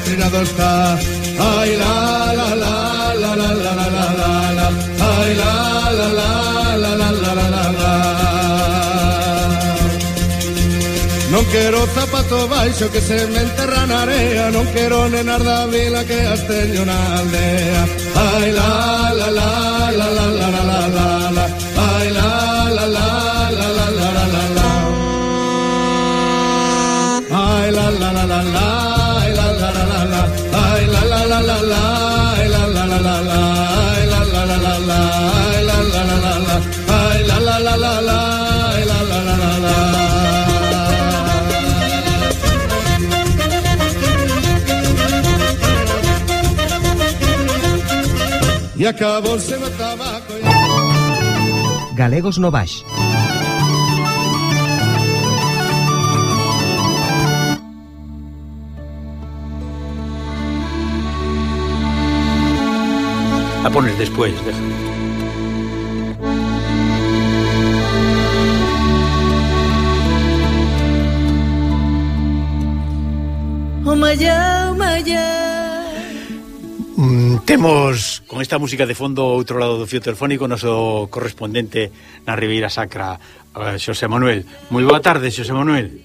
como a meu trillado está Ai la la la la la la la la la la Ai la la la la la la la la la Non quero zapato baixo que se me enterra na area Non quero nenar da vila que as teño na aldea Ai la la la la la la la la la la la la la la la la la la la Ay la la la la la e acabou-se no tabaco. Galegos no Baix. A pones despois, déjame. Oh, my, oh, my, oh. Mm, temos con esta música de fondo outro lado do fio telefónico noso correspondente na Ribeira Sacra, eh, Xosé Manuel. Moi boa tarde, Xosé Manuel.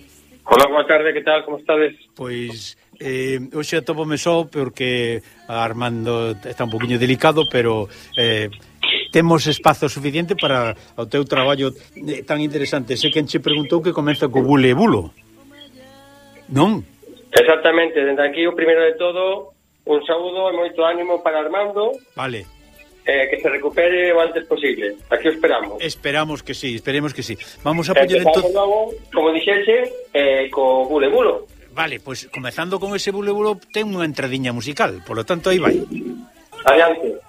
Hola, boa tarde, que tal, como estades? Pois, eh, hoxe atopome só porque Armando está un poquinho delicado, pero eh, temos espazo suficiente para o teu traballo eh, tan interesante. Sei quen che preguntou que comeza co bule e bulo. Non? Exactamente, dende aquí o primeiro de todo un saúdo e moito ánimo para Armando. Vale. Eh, que se recupere o antes posible. Aquí o esperamos. Esperamos que sí, esperemos que sí. Vamos a eh, poñer entonces... Logo, como dixese, eh, co bule bulo. Vale, pois pues, comezando con ese bule bulo, ten unha entradiña musical, por lo tanto aí vai. Adiante.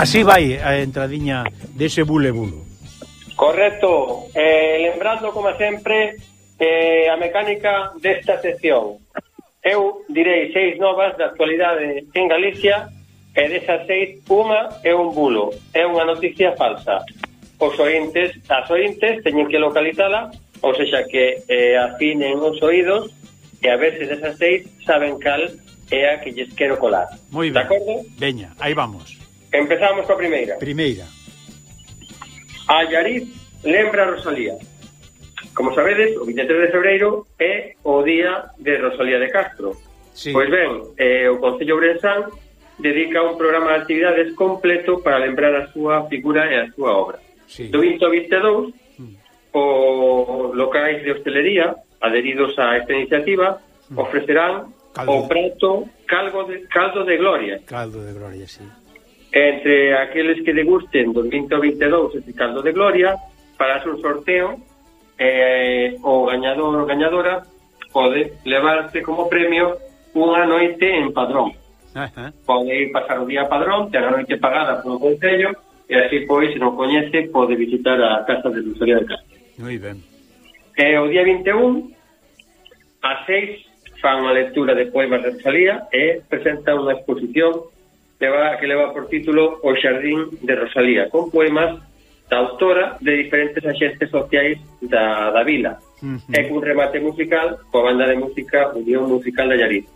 Así vai a entradiña dese bule bulo. Correcto. Eh, lembrando, como sempre, eh, a mecánica desta sección. Eu direi seis novas da actualidade en Galicia e desas seis, unha é un bulo, é unha noticia falsa. Os ointes, as ointes teñen que localizala, ou seja, que eh, afinen os oídos e a veces desas seis saben cal é a que lles quero colar. Moi ben. De acordo? Veña, aí vamos. Empezamos coa primeira. Primeira. A Yariz lembra a Rosalía. Como sabedes, o 23 de febreiro é o día de Rosalía de Castro. Sí. Pois ben, eh, o Concello Brensán dedica un programa de actividades completo para lembrar a súa figura e a súa obra. Sí. Do 20 ao 22, mm. os locais de hostelería adheridos a esta iniciativa mm. ofrecerán caldo. o prato caldo de, caldo de gloria. Caldo de gloria, sí entre aqueles que le gusten do 20 ao 22 ese caldo de gloria para un sorteo eh, o gañador ou gañadora pode levarse como premio unha noite en padrón. Ajá. pode ir pasar o día a padrón ter a noite pagada polo Concello e así pois se non coñece pode visitar a Casa de Lusoria de Castro moi ben. E, o día 21 a 6 fan a lectura de poemas de Rosalía e presenta unha exposición leva, que leva por título O Xardín de Rosalía, con poemas da autora de diferentes axentes sociais da, da vila. Uh -huh. E cun remate musical coa banda de música Unión Musical da Llariz.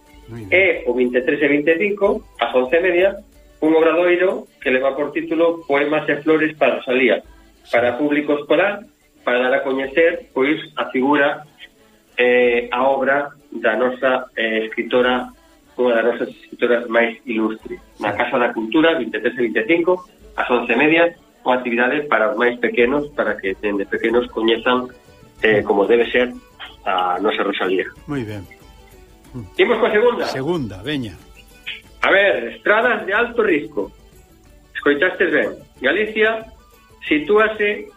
E o 23 e 25, ás 11 media, un obradoiro que leva por título Poemas e Flores para Rosalía, para público escolar, para dar a coñecer pois a figura eh, a obra da nosa eh, escritora unha das nosas escritoras máis ilustres. Na Casa da Cultura, 23 e 25, ás 11 media, unha actividade para os máis pequenos, para que dende pequenos coñezan eh, como debe ser a nosa Rosalía. Moi ben. Imos coa segunda. Segunda, veña. A ver, estradas de alto risco. Escoitastes ben. Galicia sitúase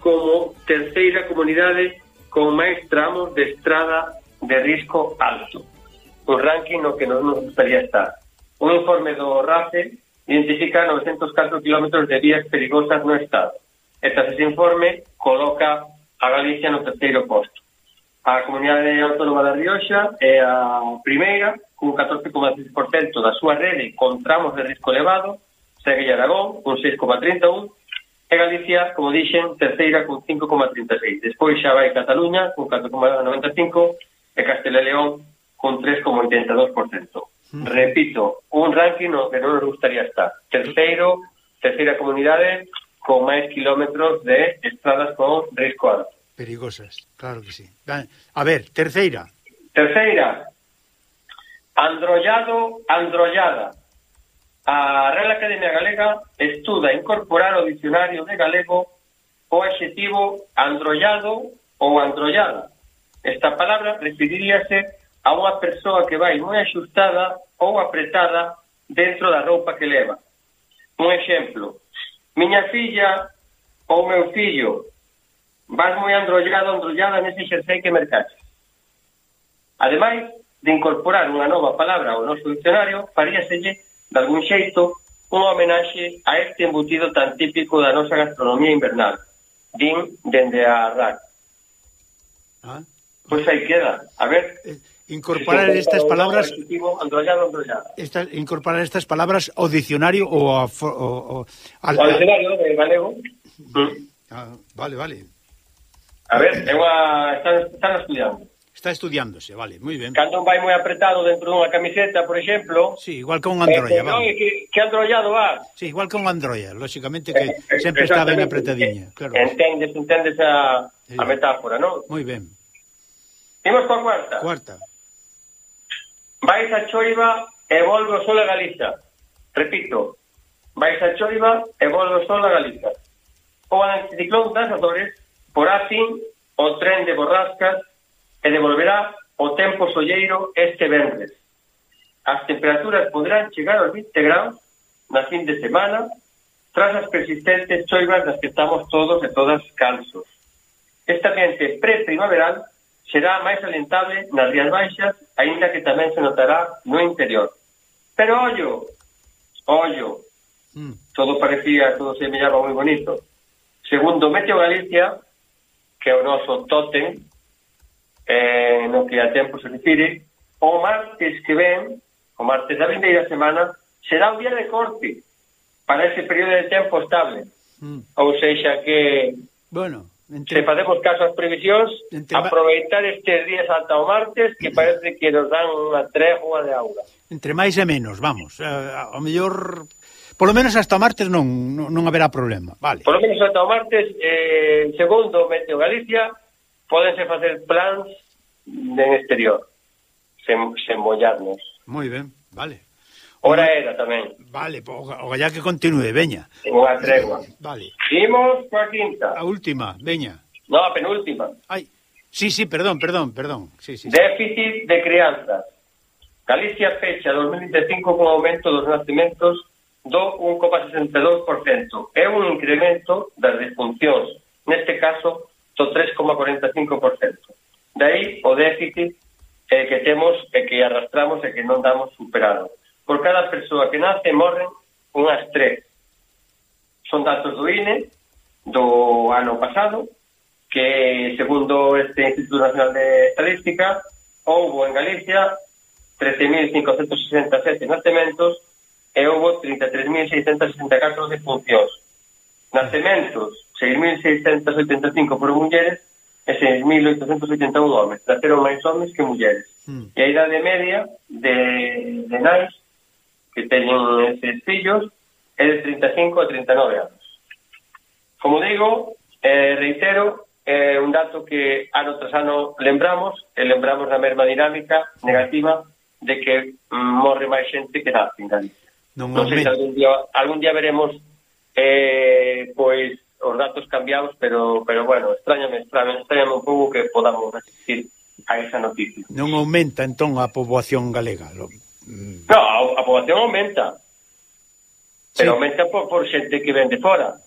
como terceira comunidade con máis tramos de estrada de risco alto un ranking no que non nos gustaría estar. Un informe do RACE identifica 904 kilómetros de vías perigosas no Estado. E tras ese informe coloca a Galicia no terceiro posto. A Comunidade Autónoma da Rioxa é a primeira, cun 14,6% da súa rede con tramos de risco elevado, segue Aragón, con 6,31%, e Galicia, como dixen, terceira con 5,36. Despois xa vai Cataluña, con 4,95, e Castela e León, con 3,82%. Mm. Repito, un ranking no que non nos gustaría estar. Terceiro, terceira comunidade con máis kilómetros de estradas con risco alto. Perigosas, claro que sí. A ver, terceira. Terceira, androllado, androllada. A Real Academia Galega estuda incorporar ao dicionario de galego o adxetivo androllado ou androllada. Esta palabra referiríase a unha persoa que vai moi axustada ou apretada dentro da roupa que leva. Un exemplo, miña filla ou meu fillo vas moi androllado, androllada nese xersei que mercaxe. Ademais de incorporar unha nova palabra ao noso dicionario, faríaselle, de algún xeito, unha homenaxe a este embutido tan típico da nosa gastronomía invernal, din dende a RAC. Ah? Pois aí queda, a ver... Eh, incorporar estas palabras androllado, androllado. Esta, incorporar estas palabras ao dicionario ou a, o, o, al, ao dicionario de galego ah, vale, vale a ver, é unha están, están estudiando Está estudiándose, vale, moi ben. Cando vai moi apretado dentro dunha camiseta, por exemplo... Sí, igual que un androlla eh, eh vamos. No, que, que androllado va. Sí, igual que un androlla, lóxicamente que eh, eh, sempre está ben apretadiña. Claro. Entendes, entendes a, sí. a metáfora, non? Moi ben. Imos coa cuarta. Cuarta. Vais a choiva e volve o sol a Galiza. Repito, vais a choiva e volve o sol a Galiza. O anticiclón das Azores porá fin o tren de borrascas e devolverá o tempo solleiro este venres. As temperaturas poderán chegar aos 20 graus na fin de semana tras as persistentes choivas das que estamos todos e todas cansos. Este ambiente pre-primaveral será máis alentable nas Rías Baixas, aínda que tamén se notará no interior. Pero ollo, ollo, mm. todo parecía, todo se miraba moi bonito. Segundo, Meteo Galicia, que é o noso tótem, eh, no que a tempo se refire, o martes que ven, o martes da vindeira semana, será un día de corte para ese período de tempo estable. Mm. Ou seja que... Bueno. Entre... Se facemos caso ás previsións, Entre... aproveitar estes días ata o martes, que parece que nos dan unha tregua de aula. Entre máis e menos, vamos. Eh, ao mellor, polo menos hasta o martes non, non haberá problema. Vale. Polo menos hasta o martes, eh, segundo Meteo Galicia, pódense facer plans en exterior, sen, sen mollarnos. Moi ben, vale. Hora era tamén. Vale, po, o gallá que continue, veña. Unha tregua. Vale. Imos coa quinta. A última, veña. No, a penúltima. Ai, sí, sí, perdón, perdón, perdón. Sí, sí, Déficit sí. de crianza. Galicia fecha 2025 con aumento dos nascimentos do 1,62%. É un incremento das disfuncións, neste caso, do 3,45%. De aí o déficit eh, que temos e eh, que arrastramos e eh, que non damos superado. Por cada persoa que nace morren unhas tres. Son datos do INE do ano pasado que, segundo este Instituto Nacional de Estadística, houbo en Galicia 13.567 nacementos e houbo 33.664 defuncións. Nacementos, 6.685 por mulleres e 6.881 homens. Naceron máis homens que mulleres. Mm. E a idade media de, de nais que teñen seis fillos, é de 35 a 39 anos. Como digo, eh, reitero, é eh, un dato que ano tras ano lembramos, e lembramos na mesma dinámica negativa de que mm, morre máis xente que nace en Galicia. Non, non sei se algún día, algún día veremos eh, pois os datos cambiados, pero pero bueno, extrañame, extrañame, extrañame un pouco que podamos resistir a esa noticia. Non aumenta entón a poboación galega, lo... No, a, a poboación aumenta. Pero sí. aumenta por, por xente que vende fora.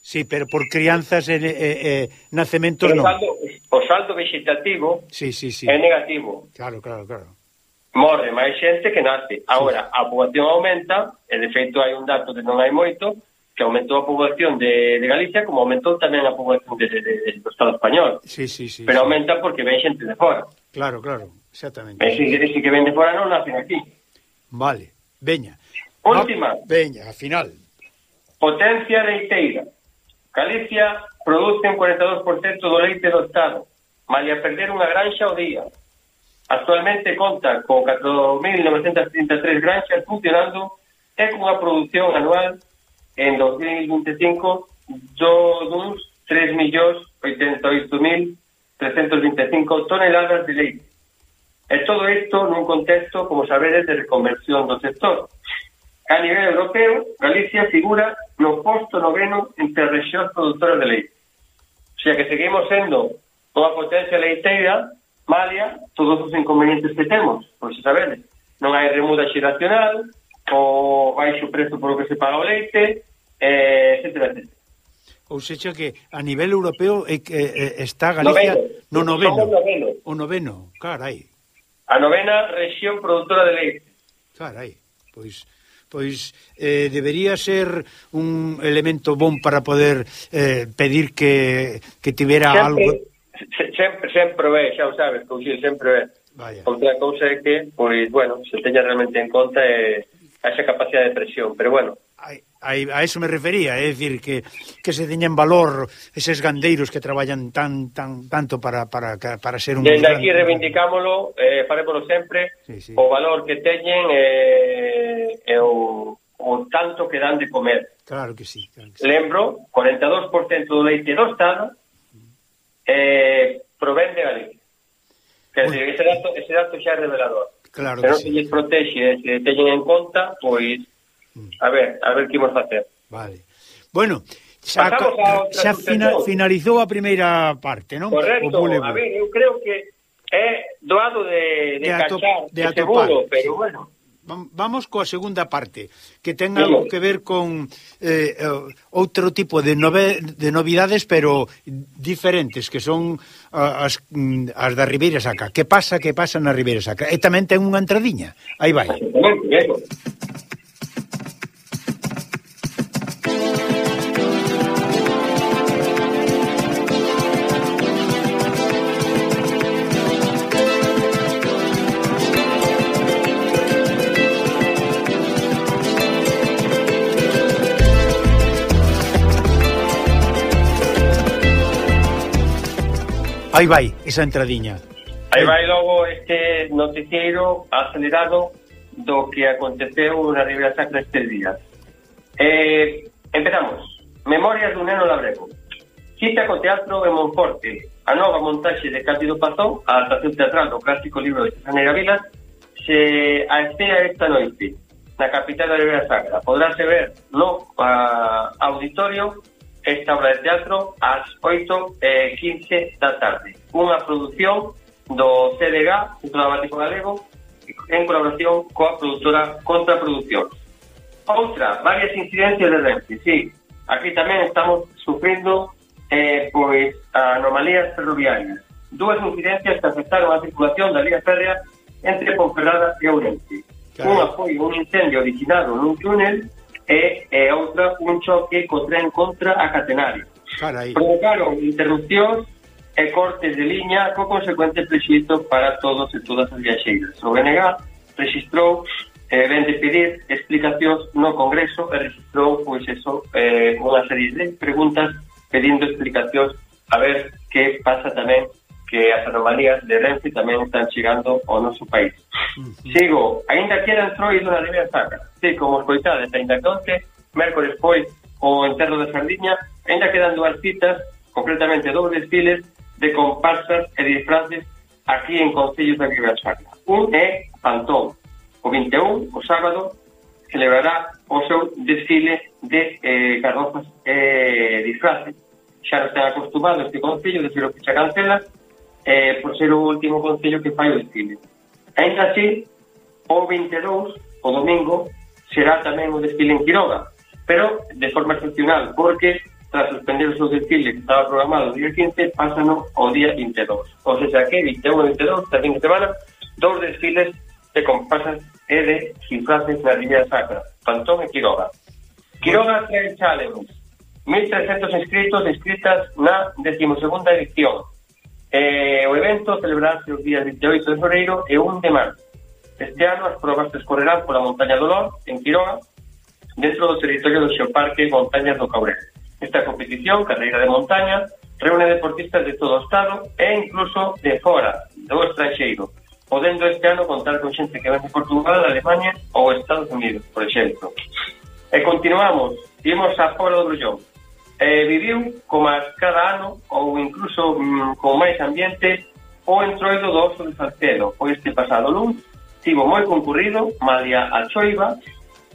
Sí, pero por crianzas e eh, eh, eh, nacementos pero non. Saldo, o saldo vegetativo sí, sí, sí. é negativo. Claro, claro, claro. Morre máis xente que nace. Agora, sí. a poboación aumenta, e de feito hai un dato que non hai moito, que aumentou a poboación de, de Galicia como aumentou tamén a poboación de, de, de, do Estado español. Sí, sí, sí. Pero sí. aumenta porque ven xente de fora. Claro, claro. Exactamente. Ese, ese que vende fora non nace aquí. Vale, veña. Última. Ah, no, veña, a final. Potencia leiteira. Galicia produce un 42% do leite do Estado, malia perder unha granxa ao día. Actualmente conta con 4.933 granxas funcionando e cunha produción anual en 2025 do, duns 3.088.325 toneladas de leite. E todo isto nun contexto, como sabedes, de reconversión do sector. A nivel europeo, Galicia figura no posto noveno entre as regións produtoras de leite. O sea que seguimos sendo toda potencia leiteira, malia todos os inconvenientes que temos, por se sabedes. Non hai remuda xeracional, o baixo prezo polo que se paga o leite, eh, etcétera, etcétera. Ou seja que a nivel europeo eh, eh, está Galicia noveno. no noveno. noveno. O noveno, carai. A novena rexión produtora de leite. Carai, pois pois eh, debería ser un elemento bon para poder eh, pedir que, que tivera sempre, algo... Se, sempre, sempre o é, xa o sabes, Cousil, sempre o é. Vaya. Outra cousa é que, pois, bueno, se teña realmente en conta eh, esa capacidade de presión, pero bueno, aí, a eso me refería, eh, é dicir que que se teñen valor eses gandeiros que traballan tan tan tanto para para para ser un Desde aquí reivindicámolo, eh farémolo sempre sí, sí. o valor que teñen eh, e o o tanto que dan de comer. Claro que sí, claro que sí. Lembro, 42% do leite do estado eh provén de Galicia. Que ese dato ese dato xa é revelador. Claro que se non se sí. lles protexe, se teñen en conta, pois A ver, a ver que imos facer. Vale. Bueno, xa, xa final, finalizou a primeira parte, non? Correcto, a ver, eu creo que é doado de, de, de cachar, de, de seguro, pero bueno vamos coa segunda parte, que ten algo que ver con eh, eh, outro tipo de, nove, de novidades, pero diferentes, que son as, mm, as da Ribeira Sacra. Que pasa, que pasa na Ribeira Sacra? E tamén ten unha entradiña. Aí vai. Aí vai, esa entradiña. Aí vai logo este noticiero acelerado do que aconteceu na Ribeira Sacra este día. Eh, empezamos. Memorias dun neno labrego. Cita co teatro en Monforte, a nova montaxe de Cátido Pazón, a adaptación teatral do clásico libro de Xaneira Vilas, se a espera esta noite na capital da Ribeira Sacra. Podráse ver no a, auditorio esta obra de teatro ás 8 e 15 da tarde. Unha produción do CDG, Centro Dramático Galego, en colaboración coa productora Contraproducción. Outra, varias incidencias de Renfe, sí. Aquí tamén estamos sufrindo eh, pois anomalías ferroviarias. Dúas incidencias que afectaron a circulación da vía férrea entre Ponferrada e Ourense. Claro. Unha foi un incendio originado nun túnel e, e outra un choque co tren contra a catenaria. Carai. Provocaron interrupcións e cortes de liña co consecuente prexito para todos e todas as viaxeiras. O BNG registrou eh, ven de pedir explicacións no Congreso e registrou pois eso, eh, unha serie de preguntas pedindo explicacións a ver que pasa tamén que as anomalías de Renfe tamén están chegando ao noso país. Sigo, ainda quedan era na Ribeira Sacra. Sí, como escoitades, ainda que onte, mércores pois, o enterro da Sardiña, ainda quedan dúas citas, concretamente dous desfiles de comparsas e disfraces aquí en Concellos da Ribeira Sacra. Un é Pantón. O 21, o sábado, celebrará o seu desfile de eh, carrozas e eh, disfraces. Xa non están acostumados este Concello de ser o que xa cancela, eh, por ser o último concello que fai o desfile. Ainda así, o 22, o domingo, será tamén o desfile en Quiroga, pero de forma excepcional, porque tras suspender o seu desfile que estaba programado o día 15, pásano ao día 22. O sea que 21 e 22, esta fin de semana, dous desfiles de compasas e de disfraces na Riviera Sacra, Pantón e Quiroga. Quiroga trae challenge, 1.300 inscritos inscritas na 12ª edición, Eh, o evento celebrarse os días 28 de febreiro e 1 de marzo. Este ano as probas se escorrerán pola Montaña do Lor, en Quiroga, dentro do territorio do Xeoparque Montañas do Caurel. Esta competición, carreira de montaña, reúne deportistas de todo o Estado e incluso de fora, do estranxeiro, podendo este ano contar con xente que ven de Portugal, Alemania ou Estados Unidos, por exemplo. E continuamos, imos a Fora do Brullón, eh, viviu, como cada ano, ou incluso mm, con máis ambiente, o entroido do oso de Salcedo, pois este pasado lunes tivo moi concurrido, malia a choiva,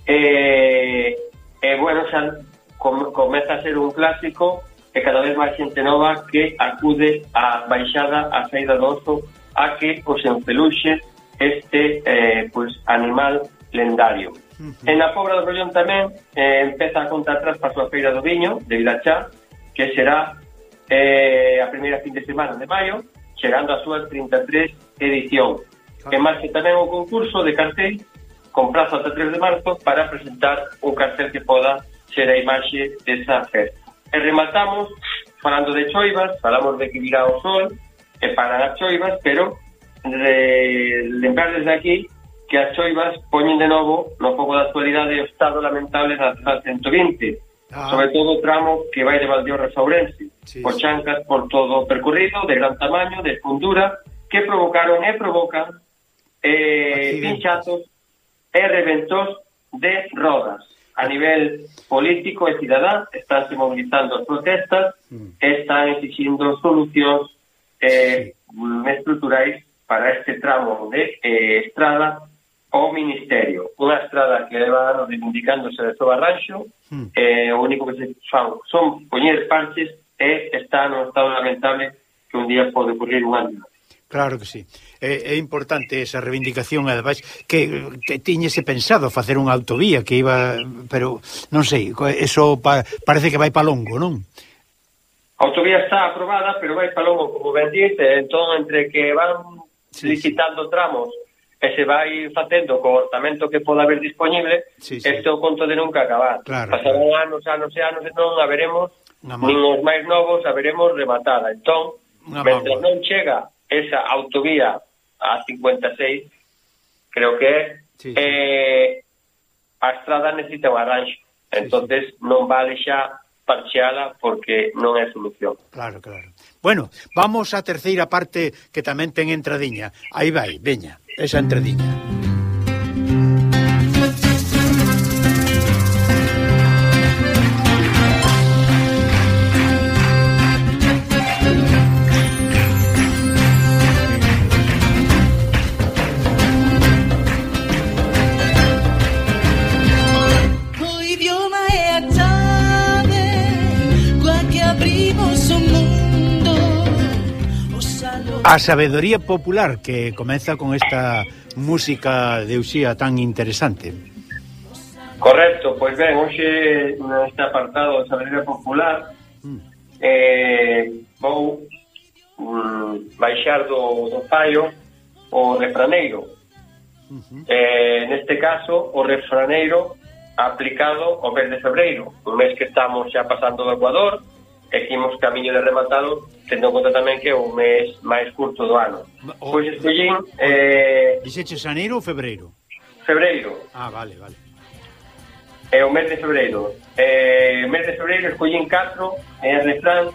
eh, e, eh, eh, bueno, xa com, comeza a ser un clásico e cada vez máis xente nova que acude a baixada, a saída do oso, a que os enfeluxe este eh, pues, animal lendario. Uh -huh. En a Pobra do Rollón tamén eh, empeza a conta atrás para a súa feira do viño de Vilachá, que será eh, a primeira fin de semana de maio, chegando a súa 33 edición. Que marxe tamén o concurso de cartel con prazo ata 3 de marzo para presentar o cartel que poda ser a imaxe desa festa. E rematamos falando de choivas, falamos de que virá o sol, e para as choivas, pero lembrar desde aquí que as choivas poñen de novo no foco da actualidade o estado lamentable da A120, ah. sobre todo o tramo que vai de Valdiorras a Ourense, sí, por chancas por todo o percorrido, de gran tamaño, de fundura, que provocaron e provocan eh, pinchazos e reventos de rodas. A nivel político e cidadán están se movilizando as protestas mm. e están exigindo solucións eh, sí. estruturais para este tramo de eh, estrada o Ministerio unha estrada que leva anos reivindicándose de seu arranxo mm. eh, o único que se fan son poñer parches e está no estado lamentable que un día pode ocurrir un ano Claro que sí. É, é importante esa reivindicación, ademais, que que tiñese pensado facer unha autovía que iba, pero non sei, eso pa, parece que vai pa longo, non? A autovía está aprobada, pero vai pa longo, como ben dices, entón entre que van sí, licitando sí. tramos e se vai facendo co orzamento que poda haber disponible, sí, sí. este é o conto de nunca acabar. Claro, Pasarán claro. anos, anos e anos e non a veremos, nin os máis novos haberemos rematada. Entón, mentre non chega esa autovía a 56, creo que sí, sí. Eh, a estrada necesita un arranxo. entonces sí, sí. non vale xa parcheala porque non é solución. Claro, claro. Bueno, vamos á terceira parte que tamén ten entradiña. Aí vai, veña. esa entradilla A sabedoría popular que comeza con esta música de Uxía tan interesante. Correcto, pois ben, hoxe neste apartado de sabedoría popular mm. eh, vou mm, baixar do, do fallo o refraneiro. Uh -huh. eh, neste caso, o refraneiro aplicado ao mes de febreiro, o mes que estamos xa pasando do Ecuador, e que imos camiño de rematado tendo conta tamén que é o mes máis curto do ano. O, pois escollín... Eh... Dixeche xaneiro ou febreiro? Febreiro. Ah, vale, vale. É o mes de febreiro. Eh, mes de febreiro escollín 4 en refrán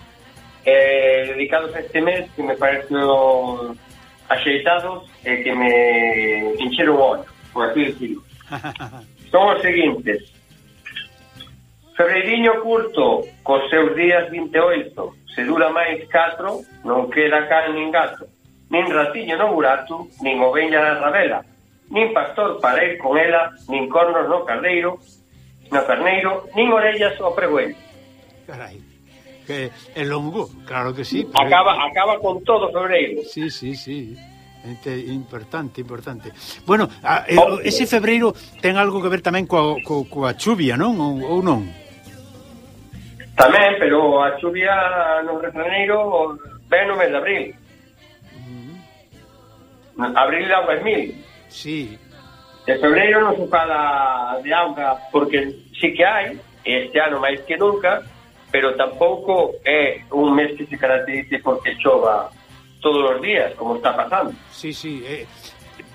eh, dedicados a este mes que me pareceu axeitados e que me encheron o olho, por así decirlo. Son os seguintes. Ferreiriño curto, cos seus días 28, se dura máis 4, non queda can nin gato, nin ratiño no burato, nin oveña na rabela, nin pastor para ir con ela, nin cornos no carneiro, no carneiro, nin orellas ao preguello. Carai, que é longo, claro que sí. Pero... Acaba, acaba con todo febreiro. Sí, sí, sí. Importante, importante. Bueno, a, ese febreiro ten algo que ver tamén coa, coa, coa chuvia, non? Ou, ou non? Tamén, pero a chuvia no refraneiro ven no mes de abril. Mm-hmm. Abril da 2000. Sí. De febreiro non se fala de auga, porque sí que hai, este ano máis que nunca, pero tampouco é un mes que se caracterice porque chova todos os días, como está pasando. Sí, sí, eh,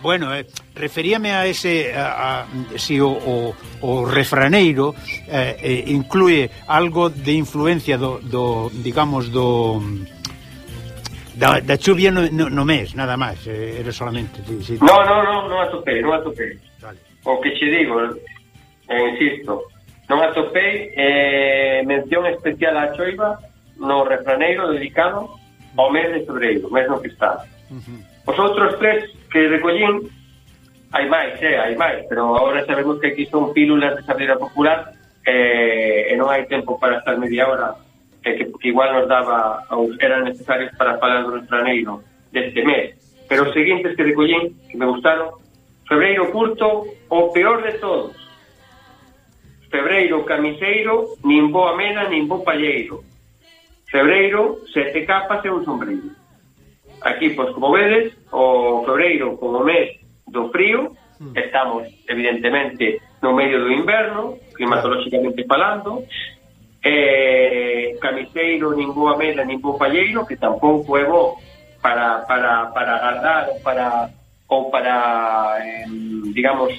Bueno, eh, referíame a ese, a, a, si o, o, o refraneiro eh, eh, inclúe algo de influencia do, do digamos, do da, da chuvia no, no, no mes, nada máis, eh, era solamente. Si, si... No, no, no, non atopei, non atopei. Vale. O que che digo, eh, insisto, non atopei eh, mención especial á choiva no refraneiro dedicado ao mes de febreiro, mesmo que está. Uh -huh. Os outros tres que recollín hai máis, eh, hai máis, pero agora sabemos que aquí son pílulas de sabedoria popular eh, e non hai tempo para estar media hora eh, que, que igual nos daba ou eran necesarios para falar do estraneiro deste mes. Pero os seguintes que recollín, que me gustaron, Febreiro curto, o peor de todos. Febreiro camiseiro, nin boa mena, nin bo palleiro. Febreiro, sete capas e un sombreiro. Aquí, pois, como vedes, o febreiro como mes do frío, hmm. estamos, evidentemente, no medio do inverno, climatolóxicamente falando, eh, camiseiro, ninguna mela, ningún palleiro, que tampouco é bo para, para, para agardar ou para, ou para eh, digamos,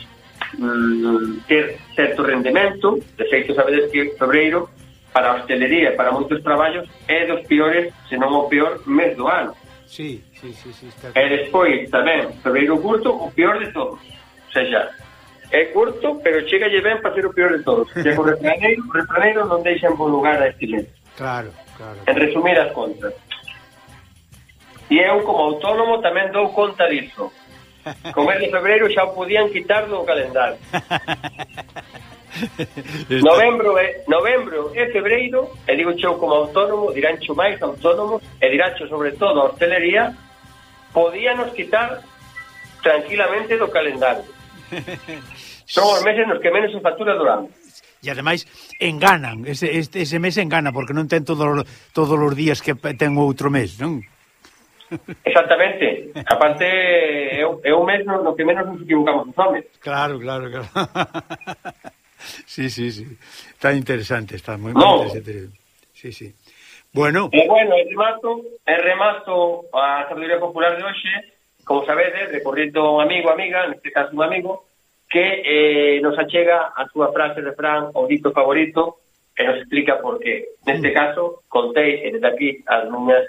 mm, ter certo rendemento. De feito, sabedes que febreiro, para a hostelería e para moitos traballos, é dos piores, se non o peor, mes do ano. Sí, sí, sí, sí está E despois tamén, febreiro Curto, o peor de todos. O sea, xa, é curto, pero chega lle ben para ser o peor de todos. Que o refraneiro o non deixa en bo lugar a este mes. Claro, claro. En resumir as contas. E eu, como autónomo, tamén dou conta disso. Con el de febreiro xa o podían quitar do calendario. novembro, e, novembro e febreiro, e digo chou como autónomo, diráncho máis autónomo, e dirán sobre todo a hostelería, podíanos quitar tranquilamente do calendario. Son os meses nos que menos se factura do ano. E ademais enganan, ese, este, ese mes engana porque non ten todos todos os días que ten outro mes, non? Exactamente. Aparte, é un mes no que menos nos equivocamos os homens. Claro, claro, claro. Sí, sí, sí. Está interesante, está moi, no. interesante. Sí, sí. Bueno. E bueno, el remato, el remato a sabiduría popular de hoxe, como sabedes, eh, recorriendo un amigo, amiga, neste caso un amigo, que eh, nos achega a súa frase de Fran, o dito favorito, e nos explica por qué. Neste mm. caso, contei e eh, desde aquí as miñas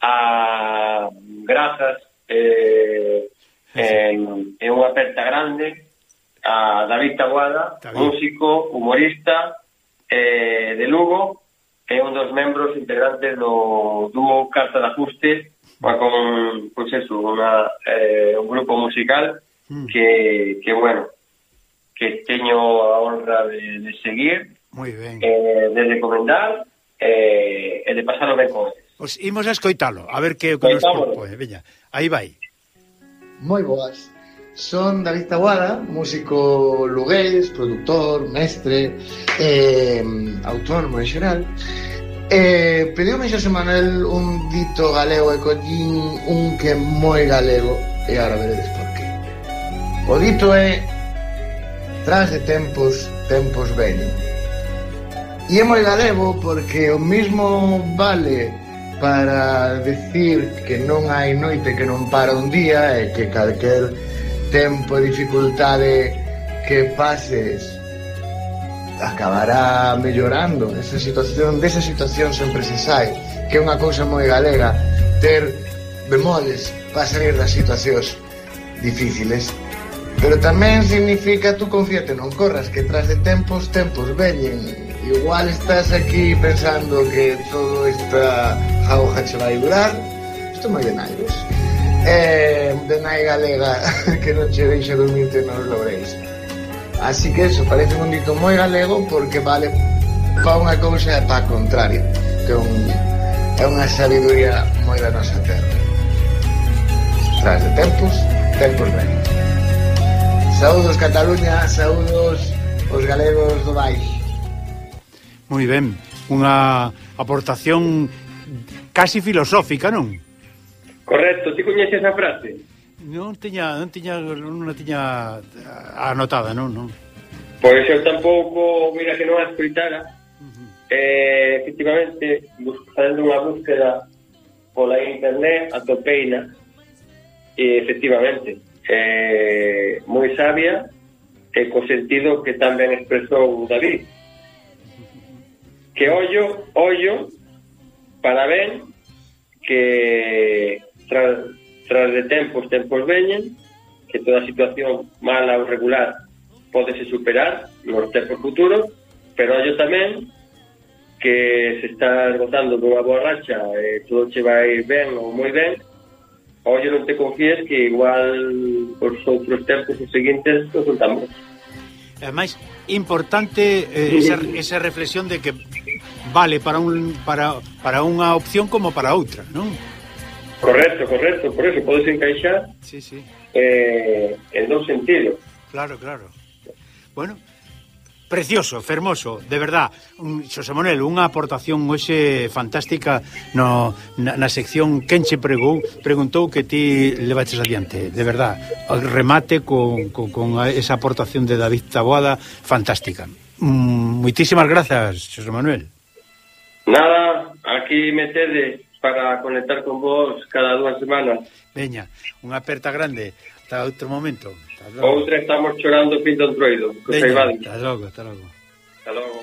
a ah, grazas eh, en, en unha aperta grande a David Taguada, David. músico, humorista eh, de Lugo, que é un dos membros integrantes do dúo Carta de Ajuste, mm. con, pues eso, una, eh, un grupo musical mm. que, que, bueno, que teño a honra de, de seguir, Muy ben. Eh, de recomendar eh, e de pasar o ben con eles. Pois imos a escoitalo, a ver que que nos propone. Veña, aí vai. Moi boas son David Taboada, músico lugués, produtor, mestre, eh, autónomo en xeral. Eh, pediume Xosé Manuel un dito galego e collín un que é moi galego e agora veredes por qué. O dito é tras de tempos, tempos veñen. E é moi galego porque o mismo vale para decir que non hai noite que non para un día e que calquer tempo e dificultade que pases acabará mellorando esa situación, desa situación sempre se sai que é unha cousa moi galega ter bemoles para salir das situacións difíciles. Pero tamén significa tú confíate, non corras que tras de tempos, tempos veñen. Igual estás aquí pensando que todo esta jauja che vai durar isto moi de naivos eh, de nai galega que non che deixe dormirte nos lobreis. Así que eso, parece un dito moi galego porque vale pa unha cousa e pa contrario que un, é unha sabiduría moi da nosa terra. Tras de tempos, tempos ben. Saúdos Cataluña, saúdos os galegos do baixo. Moi ben, unha aportación casi filosófica, non? Correcto, ti coñeces esa frase? Non tiña, non tiña, non a tiña eh, anotada, non, non. Pois eu tampouco, mira que non a escritara. Uh -huh. eh, efectivamente, buscando unha búsqueda pola internet, atopeina. E efectivamente, eh, moi sabia e co sentido que tamén expresou David. Que ollo, ollo, para ben, que tras, tras de tempos, tempos veñen, que toda situación mala ou regular podese superar nos tempos futuros, pero ollo tamén que se está gozando dunha boa racha e todo che vai ben ou moi ben, ollo non te confíes que igual os outros tempos os seguintes resultamos. Ademais, importante eh, esa, esa reflexión de que vale para un para para unha opción como para outra, non? Correcto, correcto, por eso podes encaixar sí, sí. Eh, en dos sentidos. Claro, claro. Bueno, precioso, fermoso, de verdad. Un, Xosé Manuel, unha aportación hoxe fantástica no, na, na sección Quen che pregou, preguntou que ti levaches adiante, de verdad. O remate con, con, con esa aportación de David Taboada, fantástica. Mm, moitísimas grazas, Xosé Manuel. Nada, aquí me tedes para conectar con vos cada dúas semanas. Veña, unha aperta grande. Hasta outro momento. Outra estamos chorando pinto entroido. Veña, hasta logo, hasta logo. Hasta logo.